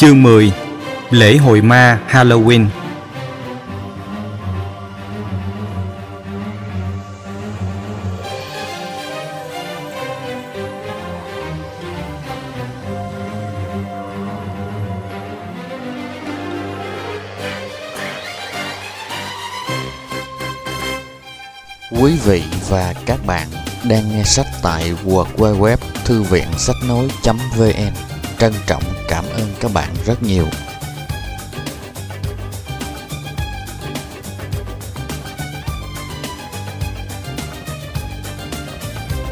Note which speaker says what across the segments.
Speaker 1: Chương 10 Lễ hội ma Halloween.
Speaker 2: Quý vị và các bạn đang nghe sách tại www thư viện sách nói.vn Trân trọng cảm ơn các bạn rất nhiều.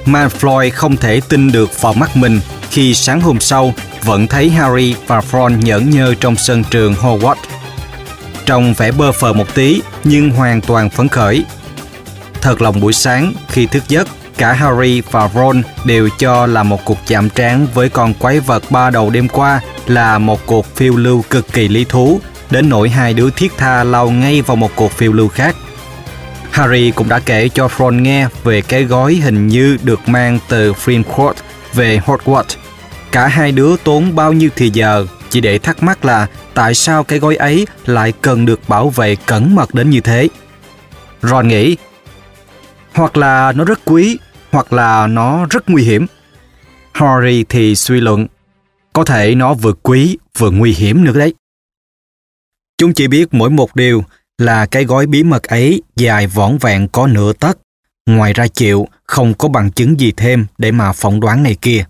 Speaker 1: Malfoy không thể tin được vào mắt mình khi sáng hôm sau vẫn thấy Harry và Ron nhẫn nhơ trong sân trường Hogwarts. Trông vẻ bơ phờ một tí nhưng hoàn toàn phấn khởi. Thật lòng buổi sáng khi thức giấc, cả Harry và Ron đều cho là một cuộc chạm trán với con quái vật ba đầu đêm qua là một cuộc phiêu lưu cực kỳ lý thú, đến nỗi hai đứa thiết tha lao ngay vào một cuộc phiêu lưu khác. Harry cũng đã kể cho Ron nghe về cái gói hình như được mang từ Grindelwald về Hogwarts. Cả hai đứa tốn bao nhiêu thì giờ chỉ để thắc mắc là tại sao cái gói ấy lại cần được bảo vệ cẩn mật đến như thế. Ron nghĩ, hoặc là nó rất quý, hoặc là nó rất nguy hiểm. Harry thì suy luận, có thể nó vừa quý vừa nguy hiểm nữa đấy. Chúng chỉ biết mỗi một điều là cái gói bí mật ấy dài võn vẹn có nửa tấc. Ngoài ra chịu, không có bằng chứng gì thêm để mà phỏng đoán này kia.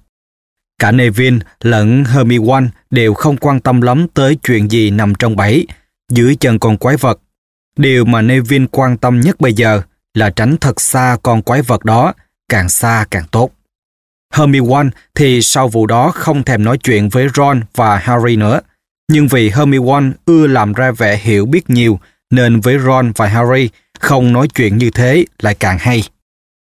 Speaker 1: Cả Neville lẫn Hermione đều không quan tâm lắm tới chuyện gì nằm trong bẫy, dưới chân con quái vật. Điều mà Neville quan tâm nhất bây giờ là tránh thật xa con quái vật đó, càng xa càng tốt. Hermione thì sau vụ đó không thèm nói chuyện với Ron và Harry nữa. Nhưng vì Hermione ưa làm ra vẻ hiểu biết nhiều, nên với Ron và Harry không nói chuyện như thế lại càng hay.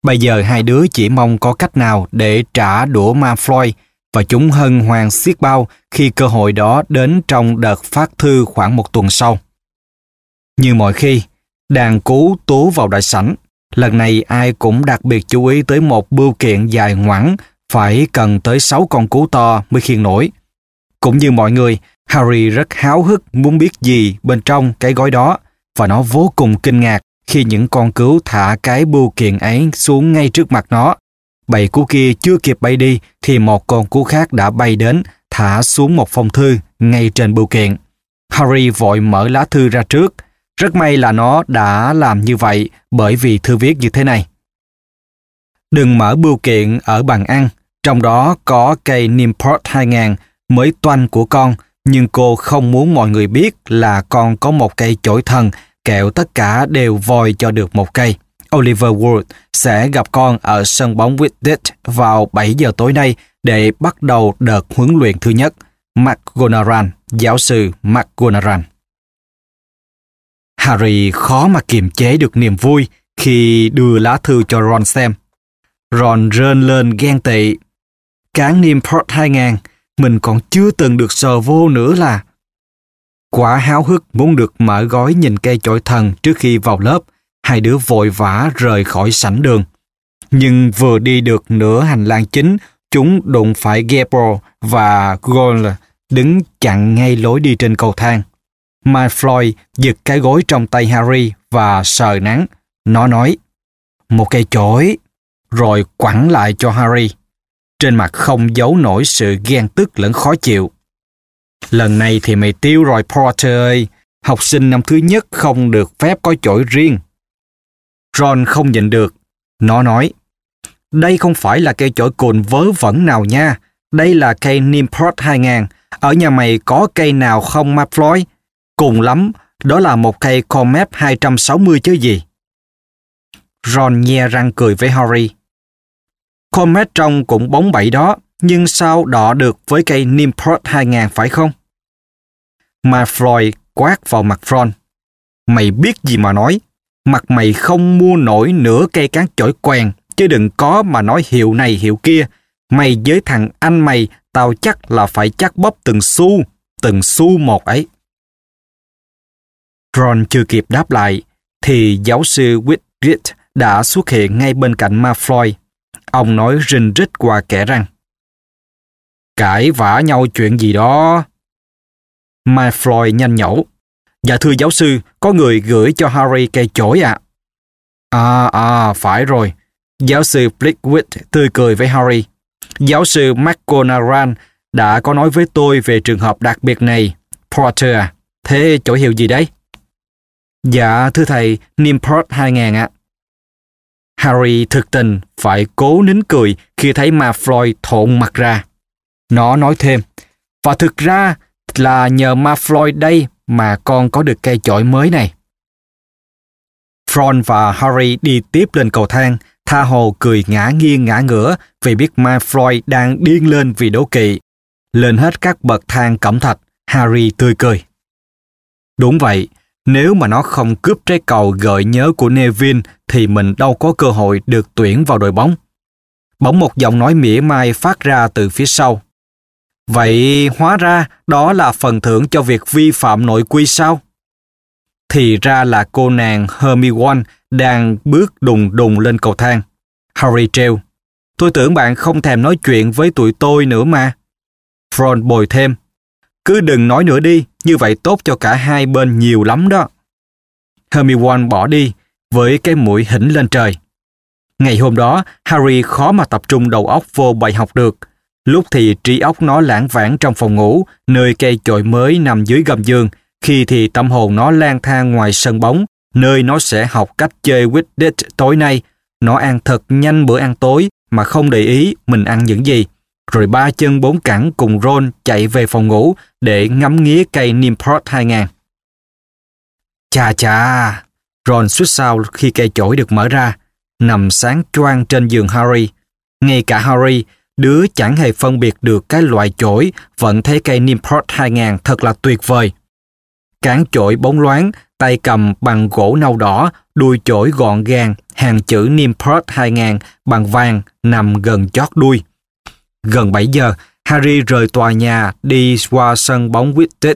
Speaker 1: Bây giờ hai đứa chỉ mong có cách nào để trả đũa Malfoy và chúng hân hoan xiết bao khi cơ hội đó đến trong đợt phát thư khoảng một tuần sau. Như mọi khi, đàn cú tố vào đại sảnh. Lần này ai cũng đặc biệt chú ý tới một bưu kiện dài ngoẳng, phải cần tới 6 con cú to mới khiêng nổi. Cũng như mọi người, Harry rất háo hức muốn biết gì bên trong cái gói đó và nó vô cùng kinh ngạc khi những con cứu thả cái bưu kiện ấy xuống ngay trước mặt nó. Bầy cú kia chưa kịp bay đi thì một con cú khác đã bay đến thả xuống một phong thư ngay trên bưu kiện. Harry vội mở lá thư ra trước. Rất may là nó đã làm như vậy bởi vì thư viết như thế này. Đừng mở bưu kiện ở bàn ăn, trong đó có cây Nimport 2000 mới toanh của con, nhưng cô không muốn mọi người biết là con có một cây chổi thần, kẹo tất cả đều vòi cho được một cây. Oliver Wood sẽ gặp con ở sân bóng Wittich vào 7 giờ tối nay để bắt đầu đợt huấn luyện thứ nhất. McGonaran, giáo sư McGonaran. Harry khó mà kiềm chế được niềm vui khi đưa lá thư cho Ron xem. Ron rên lên ghen tị. Cán Nimport 2000, mình còn chưa từng được sờ vô nữa là. Quá háo hức muốn được mở gói nhìn cây chổi thần trước khi vào lớp, hai đứa vội vã rời khỏi sảnh đường. Nhưng vừa đi được nửa hành lang chính, chúng đụng phải Gabriel và Gold đứng chặn ngay lối đi trên cầu thang. Malfoy giật cái gối trong tay Harry và sờ nắng. Nó nói, một cây chổi, rồi quẳng lại cho Harry. Trên mặt không giấu nổi sự ghen tức lẫn khó chịu. Lần này thì mày tiêu rồi Potter ơi, học sinh năm thứ nhất không được phép có chổi riêng. Ron không nhận được. Nó nói, đây không phải là cây chổi cồn vớ vẩn nào nha. Đây là cây Nimport 2000. Ở nhà mày có cây nào không Malfoy? Cùng lắm, đó là một cây Comet 260 chứ gì. Ron nhe răng cười với Harry. Comet trong cũng bóng bẩy đó, nhưng sao đọ được với cây Nimport 2000 phải không? mà floyd quát vào mặt Ron. Mày biết gì mà nói, mặt mày không mua nổi nửa cây cán chổi quèn, chứ đừng có mà nói hiệu này hiệu kia. Mày với thằng anh mày, tao chắc là phải chắc bóp từng xu, từng xu một ấy. Ron chưa kịp đáp lại, thì giáo sư Whitgit đã xuất hiện ngay bên cạnh Malfoy. Ông nói rinh rít qua kẻ răng. Cãi vã nhau chuyện gì đó? Mai Floyd nhanh nhẩu. Dạ thưa giáo sư, có người gửi cho Harry cây chổi ạ. À. à, à, phải rồi. Giáo sư Blickwood tươi cười với Harry. Giáo sư McGonagall đã có nói với tôi về trường hợp đặc biệt này. Potter à, thế chỗ hiệu gì đấy? Dạ, thưa thầy, Nimport 2000 ạ. Harry thực tình phải cố nín cười khi thấy ma Floyd thộn mặt ra. Nó nói thêm, và thực ra là nhờ ma Floyd đây mà con có được cây chổi mới này. Ron và Harry đi tiếp lên cầu thang, tha hồ cười ngã nghiêng ngã ngửa vì biết ma Floyd đang điên lên vì đố kỵ. Lên hết các bậc thang cẩm thạch, Harry tươi cười. Đúng vậy, nếu mà nó không cướp trái cầu gợi nhớ của Neville thì mình đâu có cơ hội được tuyển vào đội bóng. Bỗng một giọng nói mỉa mai phát ra từ phía sau. Vậy hóa ra đó là phần thưởng cho việc vi phạm nội quy sao? Thì ra là cô nàng Hermione đang bước đùng đùng lên cầu thang. Harry treo. Tôi tưởng bạn không thèm nói chuyện với tụi tôi nữa mà. Ron bồi thêm. Cứ đừng nói nữa đi, như vậy tốt cho cả hai bên nhiều lắm đó. Hermione bỏ đi, với cái mũi hỉnh lên trời. Ngày hôm đó, Harry khó mà tập trung đầu óc vô bài học được. Lúc thì trí óc nó lãng vãng trong phòng ngủ, nơi cây chổi mới nằm dưới gầm giường, khi thì tâm hồn nó lang thang ngoài sân bóng, nơi nó sẽ học cách chơi Quidditch tối nay. Nó ăn thật nhanh bữa ăn tối mà không để ý mình ăn những gì. Rồi ba chân bốn cẳng cùng Ron chạy về phòng ngủ để ngắm nghía cây Nimport 2000. Chà chà, Ron suýt sao khi cây chổi được mở ra, nằm sáng choang trên giường Harry. Ngay cả Harry, đứa chẳng hề phân biệt được cái loại chổi, vẫn thấy cây Nimport 2000 thật là tuyệt vời. Cán chổi bóng loáng, tay cầm bằng gỗ nâu đỏ, đuôi chổi gọn gàng, hàng chữ Nimport 2000 bằng vàng nằm gần chót đuôi. Gần 7 giờ, Harry rời tòa nhà đi qua sân bóng Whitted.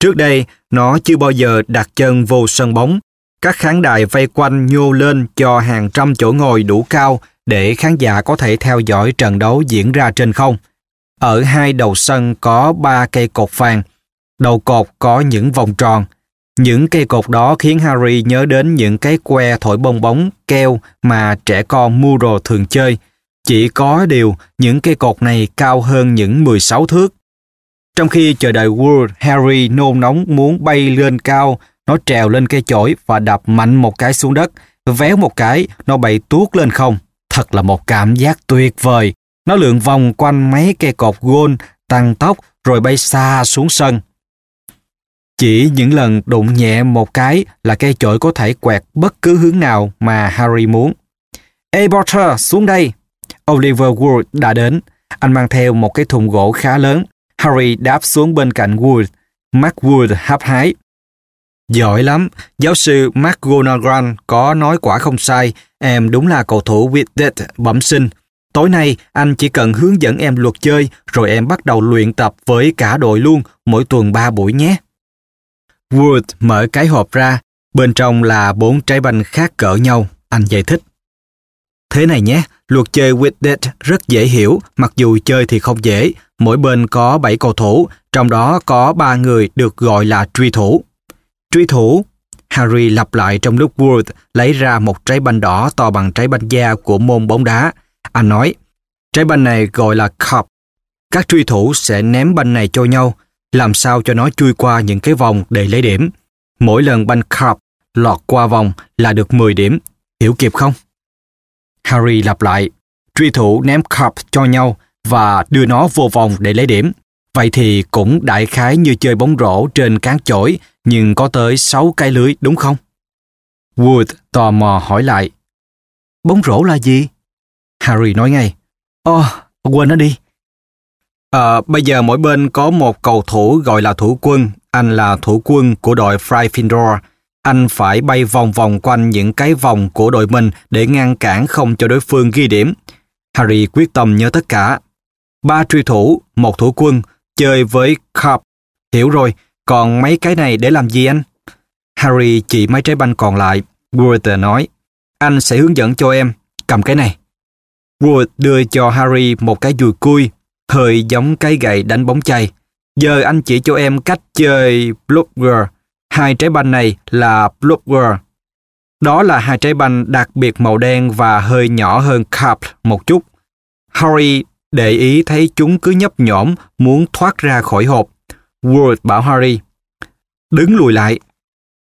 Speaker 1: Trước đây, nó chưa bao giờ đặt chân vô sân bóng. Các khán đài vây quanh nhô lên cho hàng trăm chỗ ngồi đủ cao để khán giả có thể theo dõi trận đấu diễn ra trên không. Ở hai đầu sân có ba cây cột vàng. Đầu cột có những vòng tròn. Những cây cột đó khiến Harry nhớ đến những cái que thổi bong bóng, keo mà trẻ con Muro thường chơi. Chỉ có điều, những cây cột này cao hơn những 16 thước. Trong khi chờ đợi Wood, Harry nôn nóng muốn bay lên cao, nó trèo lên cây chổi và đập mạnh một cái xuống đất, véo một cái, nó bay tuốt lên không. Thật là một cảm giác tuyệt vời. Nó lượn vòng quanh mấy cây cột gôn, tăng tốc rồi bay xa xuống sân. Chỉ những lần đụng nhẹ một cái là cây chổi có thể quẹt bất cứ hướng nào mà Harry muốn. Ê Potter, xuống đây! Oliver Wood đã đến. Anh mang theo một cái thùng gỗ khá lớn. Harry đáp xuống bên cạnh Wood. Mark Wood hấp hái. Giỏi lắm, giáo sư McGonagall có nói quả không sai, em đúng là cầu thủ Quidditch bẩm sinh. Tối nay, anh chỉ cần hướng dẫn em luật chơi, rồi em bắt đầu luyện tập với cả đội luôn, mỗi tuần 3 buổi nhé. Wood mở cái hộp ra, bên trong là bốn trái banh khác cỡ nhau, anh giải thích. Thế này nhé, luật chơi Quidditch rất dễ hiểu, mặc dù chơi thì không dễ. Mỗi bên có 7 cầu thủ, trong đó có 3 người được gọi là truy thủ. Truy thủ, Harry lặp lại trong lúc Wood lấy ra một trái banh đỏ to bằng trái banh da của môn bóng đá. Anh nói, trái banh này gọi là cup. Các truy thủ sẽ ném banh này cho nhau, làm sao cho nó chui qua những cái vòng để lấy điểm. Mỗi lần banh cup lọt qua vòng là được 10 điểm. Hiểu kịp không? Harry lặp lại, truy thủ ném cup cho nhau và đưa nó vô vòng để lấy điểm. Vậy thì cũng đại khái như chơi bóng rổ trên cán chổi, nhưng có tới 6 cái lưới đúng không? Wood tò mò hỏi lại. Bóng rổ là gì? Harry nói ngay. Ồ, oh, quên nó đi. À, bây giờ mỗi bên có một cầu thủ gọi là thủ quân. Anh là thủ quân của đội Fryfindor anh phải bay vòng vòng quanh những cái vòng của đội mình để ngăn cản không cho đối phương ghi điểm. Harry quyết tâm nhớ tất cả. Ba truy thủ, một thủ quân, chơi với Cup. Hiểu rồi, còn mấy cái này để làm gì anh? Harry chỉ mấy trái banh còn lại. Wood nói, anh sẽ hướng dẫn cho em, cầm cái này. Wood đưa cho Harry một cái dùi cui, hơi giống cái gậy đánh bóng chay. Giờ anh chỉ cho em cách chơi Blubber Hai trái banh này là Blogger. Đó là hai trái banh đặc biệt màu đen và hơi nhỏ hơn Carp một chút. Harry để ý thấy chúng cứ nhấp nhổm muốn thoát ra khỏi hộp. Wood bảo Harry, đứng lùi lại.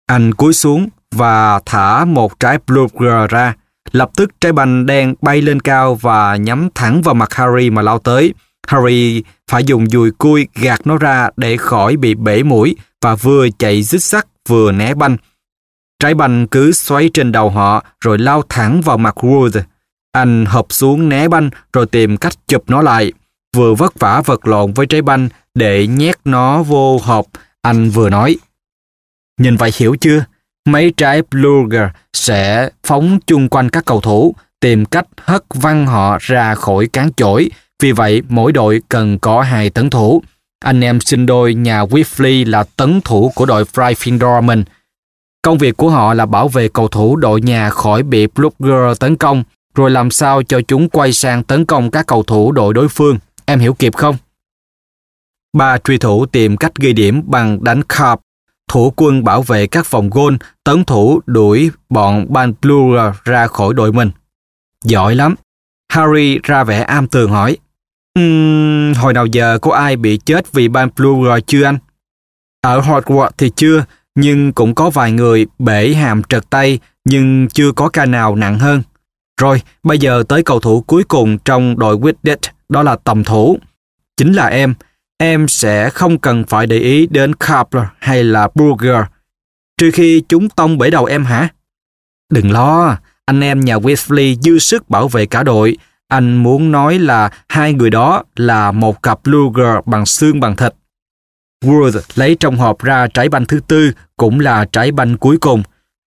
Speaker 1: Anh cúi xuống và thả một trái Blogger ra. Lập tức trái banh đen bay lên cao và nhắm thẳng vào mặt Harry mà lao tới. Harry phải dùng dùi cui gạt nó ra để khỏi bị bể mũi và vừa chạy dứt sắc vừa né banh. Trái banh cứ xoáy trên đầu họ rồi lao thẳng vào mặt Wood. Anh hợp xuống né banh rồi tìm cách chụp nó lại. Vừa vất vả vật lộn với trái banh để nhét nó vô hộp, anh vừa nói. Nhìn vậy hiểu chưa? Mấy trái Bluger sẽ phóng chung quanh các cầu thủ, tìm cách hất văng họ ra khỏi cán chổi. Vì vậy, mỗi đội cần có hai tấn thủ. Anh em sinh đôi nhà Weasley là tấn thủ của đội Gryffindor Dorman. Công việc của họ là bảo vệ cầu thủ đội nhà khỏi bị Blugger tấn công, rồi làm sao cho chúng quay sang tấn công các cầu thủ đội đối phương. Em hiểu kịp không? Ba truy thủ tìm cách ghi điểm bằng đánh carp thủ quân bảo vệ các vòng gôn, tấn thủ đuổi bọn Ban Blue ra khỏi đội mình. Giỏi lắm. Harry ra vẻ am tường hỏi. Um, hồi nào giờ có ai bị chết vì Ban Blue chưa anh? Ở Hogwarts thì chưa, nhưng cũng có vài người bể hàm trật tay, nhưng chưa có ca nào nặng hơn. Rồi, bây giờ tới cầu thủ cuối cùng trong đội Quidditch, đó là tầm thủ. Chính là em, em sẽ không cần phải để ý đến Carpler hay là Burger, trừ khi chúng tông bể đầu em hả? Đừng lo, anh em nhà Weasley dư sức bảo vệ cả đội. Anh muốn nói là hai người đó là một cặp Luger bằng xương bằng thịt. Wood lấy trong hộp ra trái banh thứ tư, cũng là trái banh cuối cùng.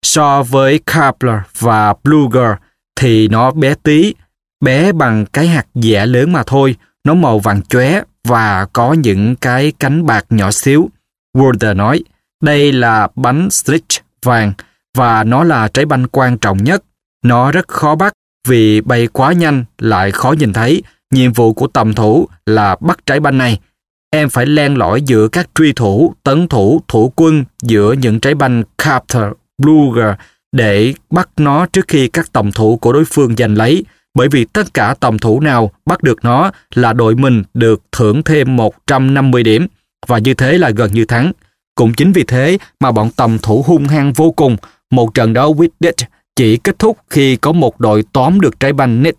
Speaker 1: So với Kapler và Bluger thì nó bé tí, bé bằng cái hạt dẻ lớn mà thôi, nó màu vàng chóe và có những cái cánh bạc nhỏ xíu. Walter nói, đây là bánh Stritch vàng và nó là trái banh quan trọng nhất. Nó rất khó bắt vì bay quá nhanh lại khó nhìn thấy. Nhiệm vụ của tầm thủ là bắt trái banh này. Em phải len lỏi giữa các truy thủ, tấn thủ, thủ quân giữa những trái banh Carter, Bluger để bắt nó trước khi các tầm thủ của đối phương giành lấy bởi vì tất cả tầm thủ nào bắt được nó là đội mình được thưởng thêm 150 điểm và như thế là gần như thắng. Cũng chính vì thế mà bọn tầm thủ hung hăng vô cùng. Một trận đấu Quidditch chỉ kết thúc khi có một đội tóm được trái banh net.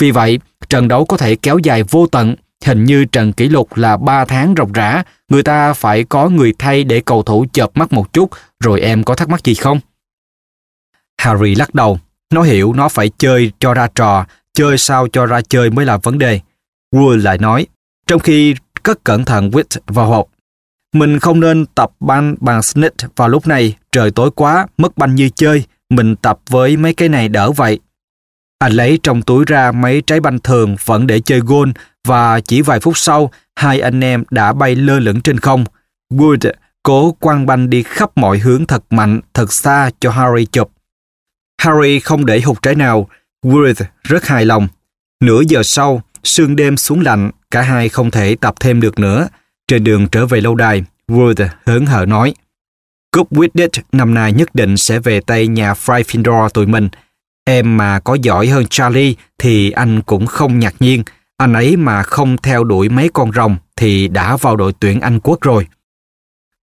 Speaker 1: Vì vậy, trận đấu có thể kéo dài vô tận. Hình như trận kỷ lục là 3 tháng ròng rã, người ta phải có người thay để cầu thủ chợp mắt một chút, rồi em có thắc mắc gì không? Harry lắc đầu. Nó hiểu nó phải chơi cho ra trò, chơi sao cho ra chơi mới là vấn đề. Wool lại nói, trong khi cất cẩn thận Wit vào hộp. Mình không nên tập banh bằng snitch vào lúc này, trời tối quá, mất banh như chơi, mình tập với mấy cái này đỡ vậy. Anh lấy trong túi ra mấy trái banh thường vẫn để chơi gôn và chỉ vài phút sau, hai anh em đã bay lơ lửng trên không. Wood cố quăng banh đi khắp mọi hướng thật mạnh, thật xa cho Harry chụp. Harry không để hụt trái nào. Worth rất hài lòng. Nửa giờ sau, sương đêm xuống lạnh, cả hai không thể tập thêm được nữa. Trên đường trở về lâu đài, Worth hớn hở nói. Cúp Quidditch năm nay nhất định sẽ về tay nhà Gryffindor tụi mình. Em mà có giỏi hơn Charlie thì anh cũng không ngạc nhiên. Anh ấy mà không theo đuổi mấy con rồng thì đã vào đội tuyển Anh quốc rồi.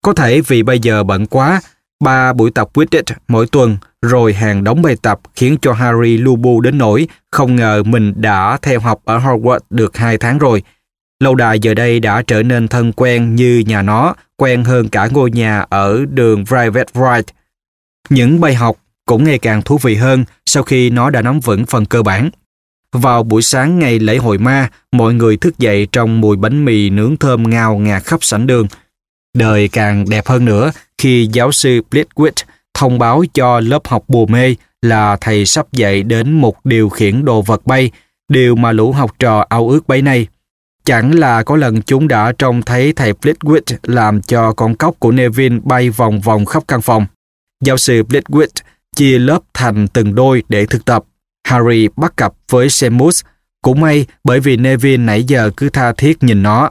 Speaker 1: Có thể vì bây giờ bận quá, ba buổi tập Quidditch mỗi tuần rồi hàng đống bài tập khiến cho Harry lu bu đến nỗi không ngờ mình đã theo học ở Hogwarts được hai tháng rồi. Lâu đài giờ đây đã trở nên thân quen như nhà nó, quen hơn cả ngôi nhà ở đường Private Right. Những bài học cũng ngày càng thú vị hơn sau khi nó đã nắm vững phần cơ bản. Vào buổi sáng ngày lễ hội ma, mọi người thức dậy trong mùi bánh mì nướng thơm ngào ngạt khắp sảnh đường. Đời càng đẹp hơn nữa khi giáo sư Blitwit thông báo cho lớp học bùa mê là thầy sắp dạy đến một điều khiển đồ vật bay, điều mà lũ học trò ao ước bấy nay. Chẳng là có lần chúng đã trông thấy thầy Flitwick làm cho con cóc của Neville bay vòng vòng khắp căn phòng. Giáo sư Flitwick chia lớp thành từng đôi để thực tập. Harry bắt cặp với Seamus. Cũng may, bởi vì Neville nãy giờ cứ tha thiết nhìn nó.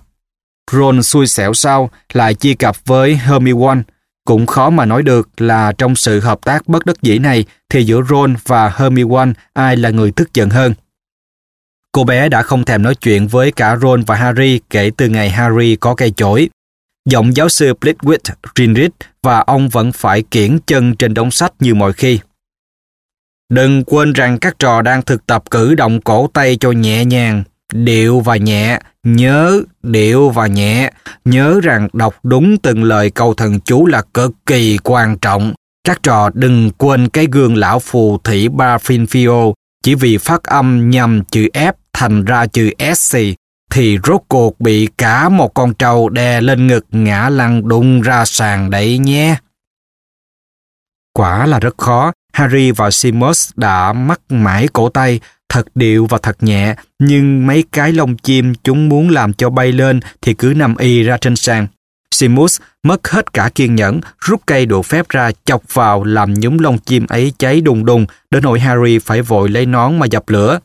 Speaker 1: Ron xui xẻo sau lại chia cặp với Hermione. Cũng khó mà nói được là trong sự hợp tác bất đắc dĩ này thì giữa Ron và Hermione ai là người tức giận hơn. Cô bé đã không thèm nói chuyện với cả Ron và Harry kể từ ngày Harry có cây chổi. Giọng giáo sư Blitwit Gingrich và ông vẫn phải kiển chân trên đống sách như mọi khi. Đừng quên rằng các trò đang thực tập cử động cổ tay cho nhẹ nhàng, điệu và nhẹ, nhớ điệu và nhẹ, nhớ rằng đọc đúng từng lời câu thần chú là cực kỳ quan trọng. Các trò đừng quên cái gương lão phù thủy Barfinfio chỉ vì phát âm nhầm chữ F thành ra chữ sc thì rốt cuộc bị cả một con trâu đè lên ngực ngã lăn đụng ra sàn đấy nhé. Quả là rất khó, Harry và Seamus đã mắc mãi cổ tay, thật điệu và thật nhẹ, nhưng mấy cái lông chim chúng muốn làm cho bay lên thì cứ nằm y ra trên sàn. Maximus mất hết cả kiên nhẫn, rút cây đũa phép ra chọc vào làm nhúm lông chim ấy cháy đùng đùng, đến nỗi Harry phải vội lấy nón mà dập lửa.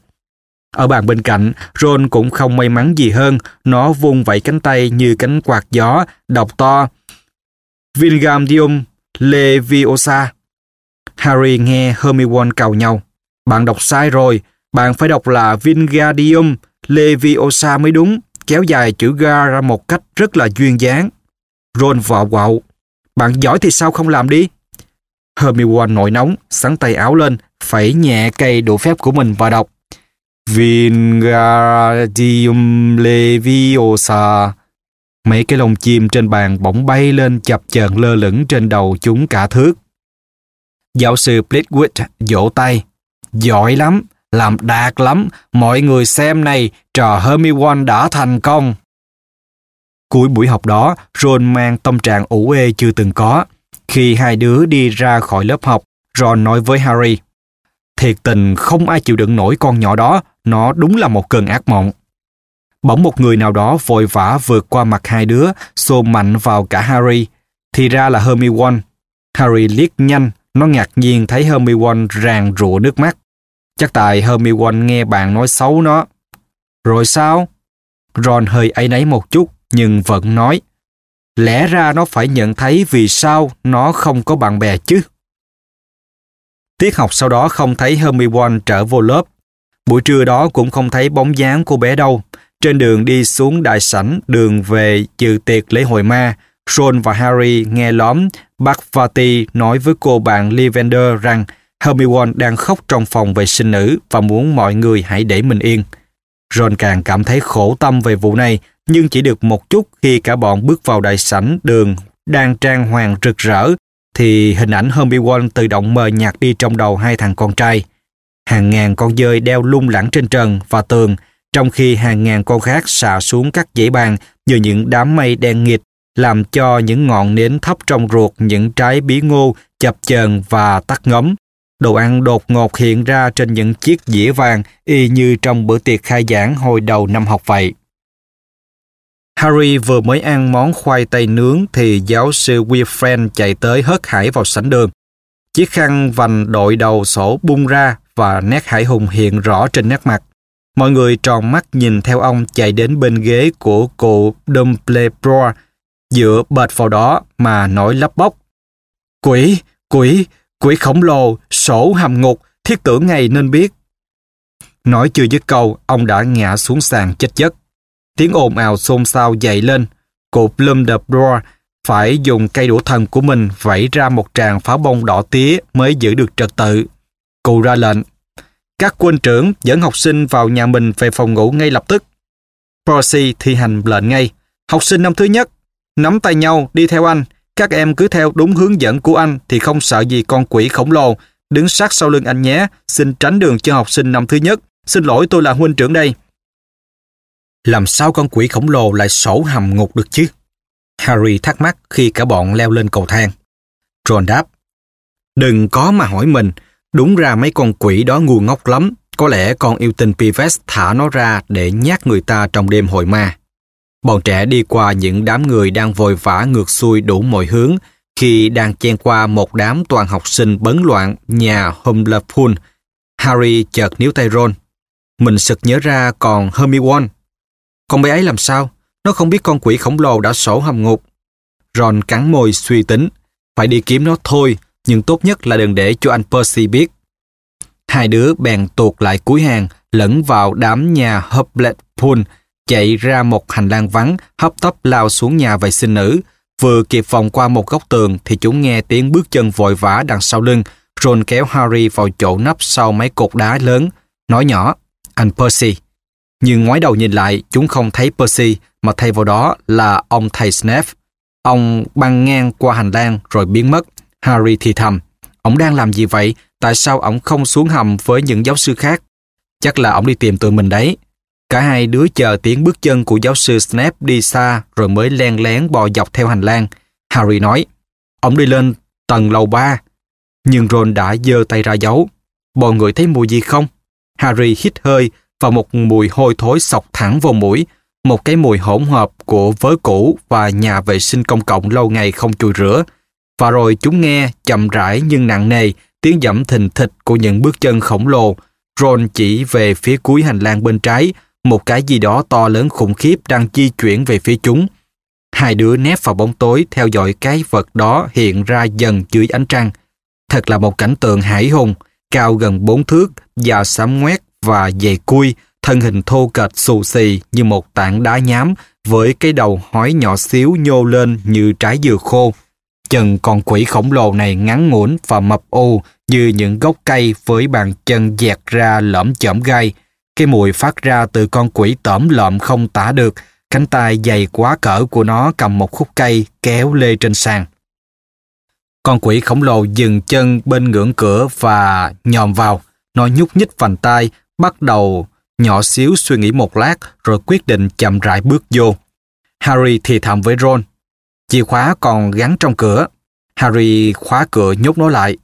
Speaker 1: Ở bàn bên cạnh, Ron cũng không may mắn gì hơn, nó vung vẩy cánh tay như cánh quạt gió, đọc to. Wingardium Leviosa. Harry nghe Hermione cầu nhau. Bạn đọc sai rồi, bạn phải đọc là Vingadium Leviosa mới đúng, kéo dài chữ ga ra một cách rất là duyên dáng. Ron vọ quạo. Bạn giỏi thì sao không làm đi? Hermione nổi nóng, sắn tay áo lên, phẩy nhẹ cây đũa phép của mình và đọc. Vingardium Leviosa. Mấy cái lông chim trên bàn bỗng bay lên chập chờn lơ lửng trên đầu chúng cả thước. Giáo sư Blitwit vỗ tay. Giỏi lắm, làm đạt lắm, mọi người xem này, trò Hermione đã thành công. Cuối buổi học đó, Ron mang tâm trạng ủ ê chưa từng có. Khi hai đứa đi ra khỏi lớp học, Ron nói với Harry, Thiệt tình không ai chịu đựng nổi con nhỏ đó, nó đúng là một cơn ác mộng. Bỗng một người nào đó vội vã vượt qua mặt hai đứa, xô mạnh vào cả Harry. Thì ra là Hermione. Harry liếc nhanh, nó ngạc nhiên thấy Hermione ràng rụa nước mắt. Chắc tại Hermione nghe bạn nói xấu nó. Rồi sao? Ron hơi ấy nấy một chút, nhưng vẫn nói. Lẽ ra nó phải nhận thấy vì sao nó không có bạn bè chứ. Tiết học sau đó không thấy Hermione trở vô lớp. Buổi trưa đó cũng không thấy bóng dáng cô bé đâu. Trên đường đi xuống đại sảnh đường về dự tiệc lễ hội ma, Ron và Harry nghe lóm Bakvati nói với cô bạn Lavender rằng Hermione đang khóc trong phòng vệ sinh nữ và muốn mọi người hãy để mình yên. Ron càng cảm thấy khổ tâm về vụ này, nhưng chỉ được một chút khi cả bọn bước vào đại sảnh đường đang trang hoàng rực rỡ, thì hình ảnh Hermione tự động mờ nhạt đi trong đầu hai thằng con trai. Hàng ngàn con dơi đeo lung lẳng trên trần và tường, trong khi hàng ngàn con khác xả xuống các dãy bàn như những đám mây đen nghịt, làm cho những ngọn nến thấp trong ruột những trái bí ngô chập chờn và tắt ngấm. Đồ ăn đột ngột hiện ra trên những chiếc dĩa vàng y như trong bữa tiệc khai giảng hồi đầu năm học vậy. Harry vừa mới ăn món khoai tây nướng thì giáo sư Wilfred chạy tới hớt hải vào sảnh đường. Chiếc khăn vành đội đầu sổ bung ra và nét hải hùng hiện rõ trên nét mặt. Mọi người tròn mắt nhìn theo ông chạy đến bên ghế của cụ Dumbledore, dựa bệt vào đó mà nói lắp bóc. Quỷ, quỷ, quỷ khổng lồ, sổ hầm ngục, thiết tưởng ngày nên biết. Nói chưa dứt câu, ông đã ngã xuống sàn chết chất. Tiếng ồn ào xôn xao dậy lên. Cụ Plum de Broa phải dùng cây đũa thần của mình vẫy ra một tràng pháo bông đỏ tía mới giữ được trật tự. Cụ ra lệnh. Các quân trưởng dẫn học sinh vào nhà mình về phòng ngủ ngay lập tức. Percy thi hành lệnh ngay. Học sinh năm thứ nhất, nắm tay nhau đi theo anh. Các em cứ theo đúng hướng dẫn của anh thì không sợ gì con quỷ khổng lồ. Đứng sát sau lưng anh nhé, xin tránh đường cho học sinh năm thứ nhất. Xin lỗi tôi là huynh trưởng đây. Làm sao con quỷ khổng lồ lại sổ hầm ngục được chứ? Harry thắc mắc khi cả bọn leo lên cầu thang. Ron đáp, Đừng có mà hỏi mình, đúng ra mấy con quỷ đó ngu ngốc lắm, có lẽ con yêu tinh Pives thả nó ra để nhát người ta trong đêm hội ma. Bọn trẻ đi qua những đám người đang vội vã ngược xuôi đủ mọi hướng khi đang chen qua một đám toàn học sinh bấn loạn nhà Humlepool. Harry chợt níu tay Ron. Mình sực nhớ ra còn Hermione. Con bé ấy làm sao? Nó không biết con quỷ khổng lồ đã sổ hầm ngục. Ron cắn môi suy tính. Phải đi kiếm nó thôi, nhưng tốt nhất là đừng để cho anh Percy biết. Hai đứa bèn tuột lại cuối hàng, lẫn vào đám nhà Hublet Pool, chạy ra một hành lang vắng, hấp tấp lao xuống nhà vệ sinh nữ. Vừa kịp vòng qua một góc tường thì chúng nghe tiếng bước chân vội vã đằng sau lưng. Ron kéo Harry vào chỗ nấp sau mấy cột đá lớn, nói nhỏ, anh Percy. Nhưng ngoái đầu nhìn lại, chúng không thấy Percy, mà thay vào đó là ông thầy Snape. Ông băng ngang qua hành lang rồi biến mất. Harry thì thầm, ông đang làm gì vậy? Tại sao ông không xuống hầm với những giáo sư khác? Chắc là ông đi tìm tụi mình đấy. Cả hai đứa chờ tiếng bước chân của giáo sư Snape đi xa rồi mới len lén bò dọc theo hành lang. Harry nói, ông đi lên tầng lầu ba. Nhưng Ron đã giơ tay ra giấu. Bọn người thấy mùi gì không? Harry hít hơi và một mùi hôi thối sọc thẳng vào mũi, một cái mùi hỗn hợp của vớ cũ và nhà vệ sinh công cộng lâu ngày không chùi rửa. Và rồi chúng nghe chậm rãi nhưng nặng nề tiếng dẫm thình thịch của những bước chân khổng lồ. Ron chỉ về phía cuối hành lang bên trái, một cái gì đó to lớn khủng khiếp đang di chuyển về phía chúng. Hai đứa nép vào bóng tối theo dõi cái vật đó hiện ra dần dưới ánh trăng. Thật là một cảnh tượng hải hùng, cao gần bốn thước, và xám ngoét và dày cui, thân hình thô kệch xù xì như một tảng đá nhám với cái đầu hói nhỏ xíu nhô lên như trái dừa khô. Chân con quỷ khổng lồ này ngắn ngủn và mập u như những gốc cây với bàn chân dẹt ra lõm chởm gai. Cái mùi phát ra từ con quỷ tẩm lợm không tả được, cánh tay dày quá cỡ của nó cầm một khúc cây kéo lê trên sàn. Con quỷ khổng lồ dừng chân bên ngưỡng cửa và nhòm vào. Nó nhúc nhích vành tay, bắt đầu nhỏ xíu suy nghĩ một lát rồi quyết định chậm rãi bước vô. Harry thì thầm với Ron. Chìa khóa còn gắn trong cửa. Harry khóa cửa nhốt nó lại.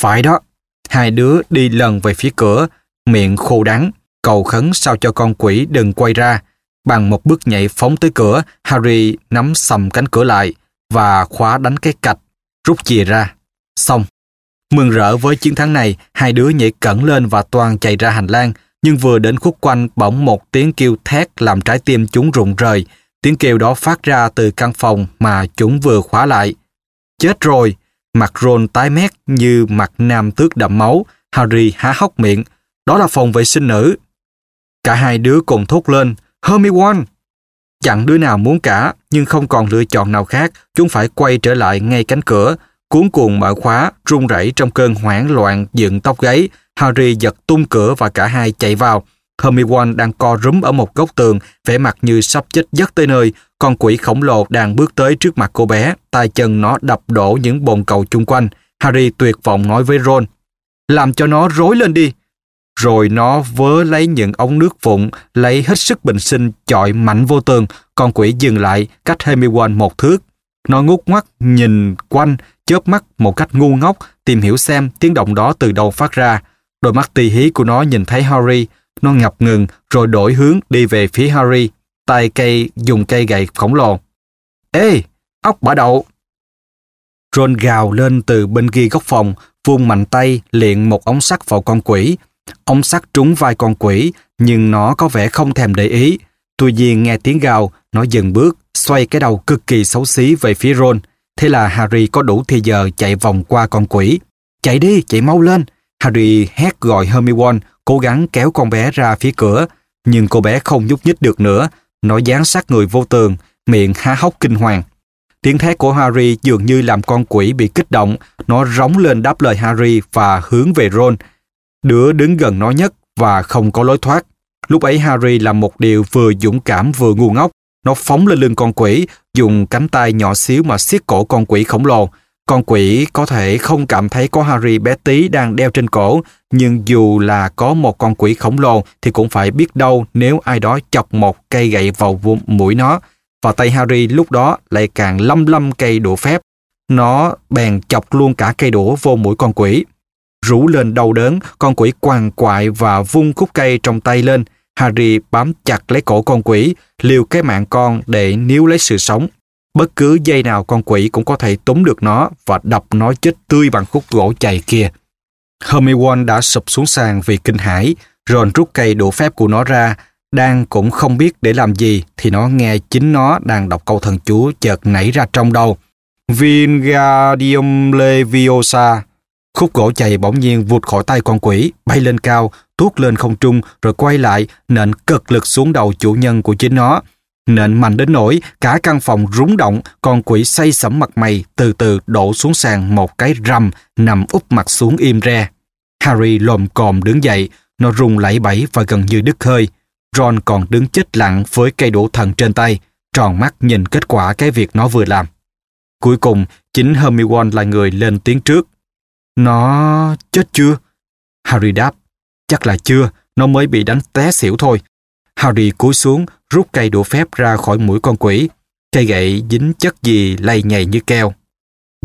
Speaker 1: Phải đó. Hai đứa đi lần về phía cửa, miệng khô đắng, cầu khấn sao cho con quỷ đừng quay ra. Bằng một bước nhảy phóng tới cửa, Harry nắm sầm cánh cửa lại và khóa đánh cái cạch, rút chìa ra. Xong. Mừng rỡ với chiến thắng này, hai đứa nhảy cẩn lên và toàn chạy ra hành lang, nhưng vừa đến khúc quanh bỗng một tiếng kêu thét làm trái tim chúng rụng rời. Tiếng kêu đó phát ra từ căn phòng mà chúng vừa khóa lại. Chết rồi! Mặt Ron tái mét như mặt nam tước đậm máu. Harry há hốc miệng. Đó là phòng vệ sinh nữ. Cả hai đứa cùng thốt lên. Hermione! Chẳng đứa nào muốn cả, nhưng không còn lựa chọn nào khác. Chúng phải quay trở lại ngay cánh cửa. Cuốn cuồng mở khóa, run rẩy trong cơn hoảng loạn dựng tóc gáy. Harry giật tung cửa và cả hai chạy vào. Hermione đang co rúm ở một góc tường, vẻ mặt như sắp chết giấc tới nơi. Con quỷ khổng lồ đang bước tới trước mặt cô bé, tay chân nó đập đổ những bồn cầu chung quanh. Harry tuyệt vọng nói với Ron, làm cho nó rối lên đi. Rồi nó vớ lấy những ống nước vụn, lấy hết sức bình sinh chọi mạnh vô tường. Con quỷ dừng lại, cách Hermione một thước. Nó ngút ngoắt nhìn quanh, chớp mắt một cách ngu ngốc, tìm hiểu xem tiếng động đó từ đâu phát ra. Đôi mắt tì hí của nó nhìn thấy Harry, nó ngập ngừng rồi đổi hướng đi về phía Harry, tay cây dùng cây gậy khổng lồ. Ê, ốc bả đậu! Ron gào lên từ bên kia góc phòng, vung mạnh tay liện một ống sắt vào con quỷ. Ống sắt trúng vai con quỷ, nhưng nó có vẻ không thèm để ý. Tuy nhiên nghe tiếng gào, nó dừng bước, xoay cái đầu cực kỳ xấu xí về phía Ron. Thế là Harry có đủ thì giờ chạy vòng qua con quỷ. Chạy đi, chạy mau lên! Harry hét gọi Hermione, cố gắng kéo con bé ra phía cửa, nhưng cô bé không nhúc nhích được nữa. Nó dán sát người vô tường, miệng há hốc kinh hoàng. Tiếng thét của Harry dường như làm con quỷ bị kích động. Nó rống lên đáp lời Harry và hướng về Ron. Đứa đứng gần nó nhất và không có lối thoát. Lúc ấy Harry làm một điều vừa dũng cảm vừa ngu ngốc. Nó phóng lên lưng con quỷ, dùng cánh tay nhỏ xíu mà siết cổ con quỷ khổng lồ. Con quỷ có thể không cảm thấy có Harry bé tí đang đeo trên cổ, nhưng dù là có một con quỷ khổng lồ thì cũng phải biết đâu nếu ai đó chọc một cây gậy vào mũi nó. Và tay Harry lúc đó lại càng lâm lâm cây đũa phép. Nó bèn chọc luôn cả cây đũa vô mũi con quỷ. Rú lên đau đớn, con quỷ quằn quại và vung khúc cây trong tay lên. Harry bám chặt lấy cổ con quỷ, liều cái mạng con để níu lấy sự sống. Bất cứ dây nào con quỷ cũng có thể túm được nó và đập nó chết tươi bằng khúc gỗ chày kia. Hermione đã sụp xuống sàn vì kinh hãi, Ron rút cây đũa phép của nó ra, đang cũng không biết để làm gì thì nó nghe chính nó đang đọc câu thần chú chợt nảy ra trong đầu. Vingardium Leviosa. Khúc gỗ chày bỗng nhiên vụt khỏi tay con quỷ, bay lên cao, tuốt lên không trung rồi quay lại nện cực lực xuống đầu chủ nhân của chính nó. Nện mạnh đến nỗi cả căn phòng rúng động, con quỷ say sẩm mặt mày từ từ đổ xuống sàn một cái rầm nằm úp mặt xuống im re. Harry lồm còm đứng dậy, nó rung lẩy bẩy và gần như đứt hơi. Ron còn đứng chết lặng với cây đũa thần trên tay, tròn mắt nhìn kết quả cái việc nó vừa làm. Cuối cùng, chính Hermione là người lên tiếng trước. Nó chết chưa? Harry đáp, chắc là chưa, nó mới bị đánh té xỉu thôi. Harry cúi xuống, rút cây đũa phép ra khỏi mũi con quỷ. Cây gậy dính chất gì lay nhầy như keo.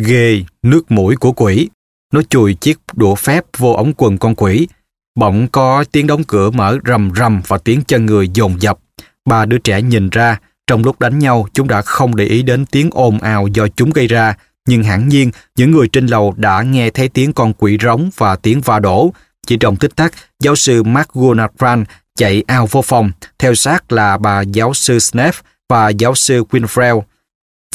Speaker 1: Ghê, nước mũi của quỷ. Nó chùi chiếc đũa phép vô ống quần con quỷ. Bỗng có tiếng đóng cửa mở rầm rầm và tiếng chân người dồn dập. Ba đứa trẻ nhìn ra, trong lúc đánh nhau chúng đã không để ý đến tiếng ồn ào do chúng gây ra, nhưng hẳn nhiên những người trên lầu đã nghe thấy tiếng con quỷ rống và tiếng va đổ. Chỉ trong tích tắc, giáo sư McGonagall chạy ao vô phòng, theo sát là bà giáo sư Snape và giáo sư Winfrey.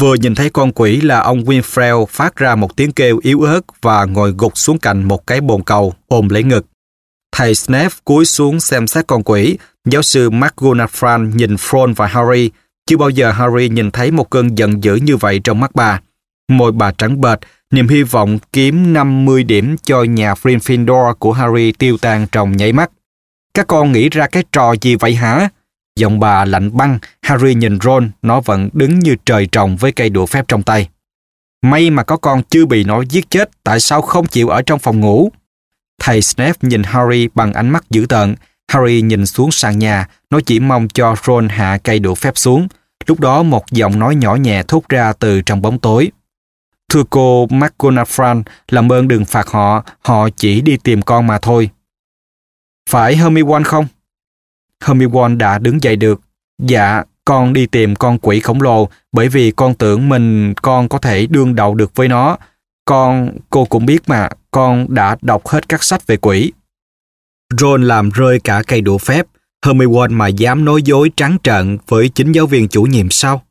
Speaker 1: Vừa nhìn thấy con quỷ là ông Winfrey phát ra một tiếng kêu yếu ớt và ngồi gục xuống cạnh một cái bồn cầu, ôm lấy ngực. Thầy Snape cúi xuống xem xét con quỷ, giáo sư McGonagall nhìn Fron và Harry. Chưa bao giờ Harry nhìn thấy một cơn giận dữ như vậy trong mắt bà. Môi bà trắng bệch, niềm hy vọng kiếm 50 điểm cho nhà Gryffindor của Harry tiêu tan trong nháy mắt. Các con nghĩ ra cái trò gì vậy hả? Giọng bà lạnh băng, Harry nhìn Ron, nó vẫn đứng như trời trồng với cây đũa phép trong tay. May mà có con chưa bị nó giết chết, tại sao không chịu ở trong phòng ngủ? Thầy Snape nhìn Harry bằng ánh mắt dữ tợn. Harry nhìn xuống sàn nhà, nó chỉ mong cho Ron hạ cây đũa phép xuống. Lúc đó một giọng nói nhỏ nhẹ thốt ra từ trong bóng tối. Thưa cô McGonagall, làm ơn đừng phạt họ, họ chỉ đi tìm con mà thôi. Phải Hermione không? Hermione đã đứng dậy được. Dạ, con đi tìm con quỷ khổng lồ bởi vì con tưởng mình con có thể đương đầu được với nó. Con, cô cũng biết mà, con đã đọc hết các sách về quỷ. Ron làm rơi cả cây đũa phép. Hermione mà dám nói dối trắng trợn với chính giáo viên chủ nhiệm sao?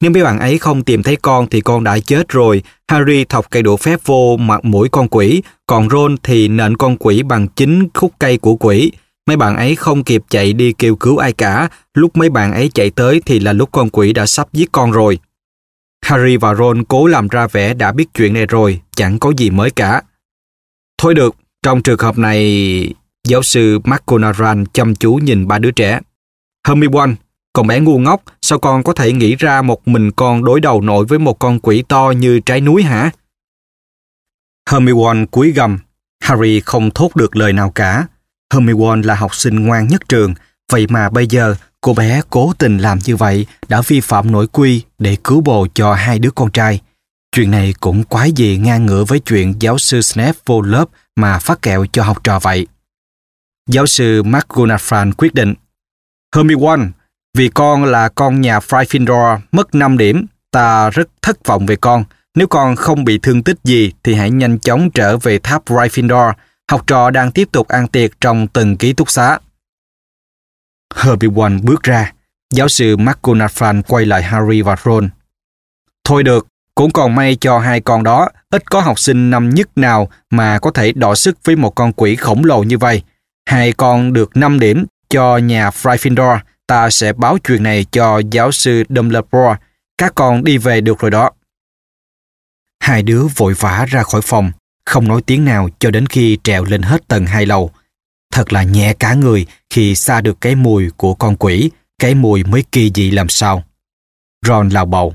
Speaker 1: Nếu mấy bạn ấy không tìm thấy con thì con đã chết rồi. Harry thọc cây đũa phép vô mặt mũi con quỷ, còn Ron thì nện con quỷ bằng chính khúc cây của quỷ. Mấy bạn ấy không kịp chạy đi kêu cứu ai cả. Lúc mấy bạn ấy chạy tới thì là lúc con quỷ đã sắp giết con rồi. Harry và Ron cố làm ra vẻ đã biết chuyện này rồi, chẳng có gì mới cả. Thôi được, trong trường hợp này, giáo sư McGonagall chăm chú nhìn ba đứa trẻ. Hermione, còn bé ngu ngốc, sao con có thể nghĩ ra một mình con đối đầu nổi với một con quỷ to như trái núi hả? Hermione cúi gầm. Harry không thốt được lời nào cả. Hermione là học sinh ngoan nhất trường, vậy mà bây giờ cô bé cố tình làm như vậy đã vi phạm nội quy để cứu bồ cho hai đứa con trai. Chuyện này cũng quái gì ngang ngửa với chuyện giáo sư Snape vô lớp mà phát kẹo cho học trò vậy. Giáo sư McGonagall quyết định Hermione, vì con là con nhà Gryffindor mất 5 điểm, ta rất thất vọng về con. Nếu con không bị thương tích gì thì hãy nhanh chóng trở về tháp Gryffindor. Học trò đang tiếp tục ăn tiệc trong từng ký túc xá. Hermione bước ra. Giáo sư McGonagall quay lại Harry và Ron. Thôi được, cũng còn may cho hai con đó, ít có học sinh năm nhất nào mà có thể đọ sức với một con quỷ khổng lồ như vậy. Hai con được 5 điểm cho nhà Gryffindor, ta sẽ báo chuyện này cho giáo sư Dumbledore. Các con đi về được rồi đó. Hai đứa vội vã ra khỏi phòng, không nói tiếng nào cho đến khi trèo lên hết tầng hai lầu. Thật là nhẹ cả người khi xa được cái mùi của con quỷ, cái mùi mới kỳ dị làm sao. Ron lào bầu.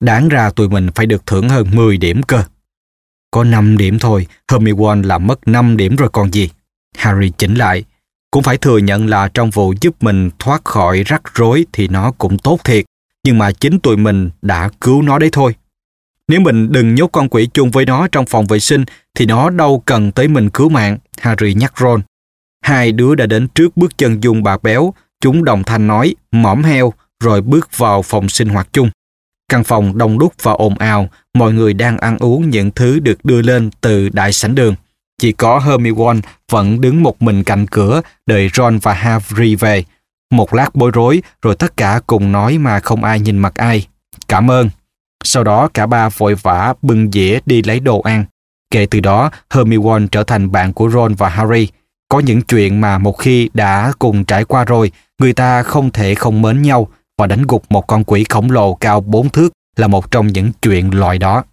Speaker 1: Đáng ra tụi mình phải được thưởng hơn 10 điểm cơ. Có 5 điểm thôi, Hermione làm mất 5 điểm rồi còn gì. Harry chỉnh lại. Cũng phải thừa nhận là trong vụ giúp mình thoát khỏi rắc rối thì nó cũng tốt thiệt. Nhưng mà chính tụi mình đã cứu nó đấy thôi. Nếu mình đừng nhốt con quỷ chung với nó trong phòng vệ sinh thì nó đâu cần tới mình cứu mạng, Harry nhắc Ron. Hai đứa đã đến trước bước chân dung bà béo, chúng đồng thanh nói, mõm heo, rồi bước vào phòng sinh hoạt chung. Căn phòng đông đúc và ồn ào, mọi người đang ăn uống những thứ được đưa lên từ đại sảnh đường. Chỉ có Hermione vẫn đứng một mình cạnh cửa đợi Ron và Harry về. Một lát bối rối, rồi tất cả cùng nói mà không ai nhìn mặt ai. Cảm ơn. Sau đó cả ba vội vã bưng dĩa đi lấy đồ ăn. Kể từ đó, Hermione trở thành bạn của Ron và Harry. Có những chuyện mà một khi đã cùng trải qua rồi, người ta không thể không mến nhau và đánh gục một con quỷ khổng lồ cao bốn thước là một trong những chuyện loại đó.